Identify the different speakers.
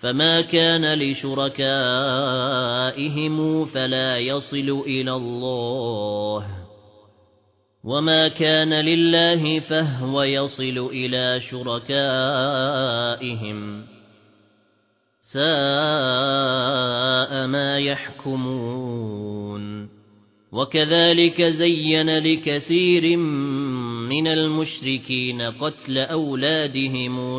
Speaker 1: فما كان لشركائهم فلا يصل إلى الله وما كان لله فهو يصل إلى شركائهم ساء ما يحكمون وَكَذَلِكَ زَيَّنَ لِكَثِيرٍ مِنَ الْمُشْرِكِينَ قَتْلَ أَوْلَادِهِمْ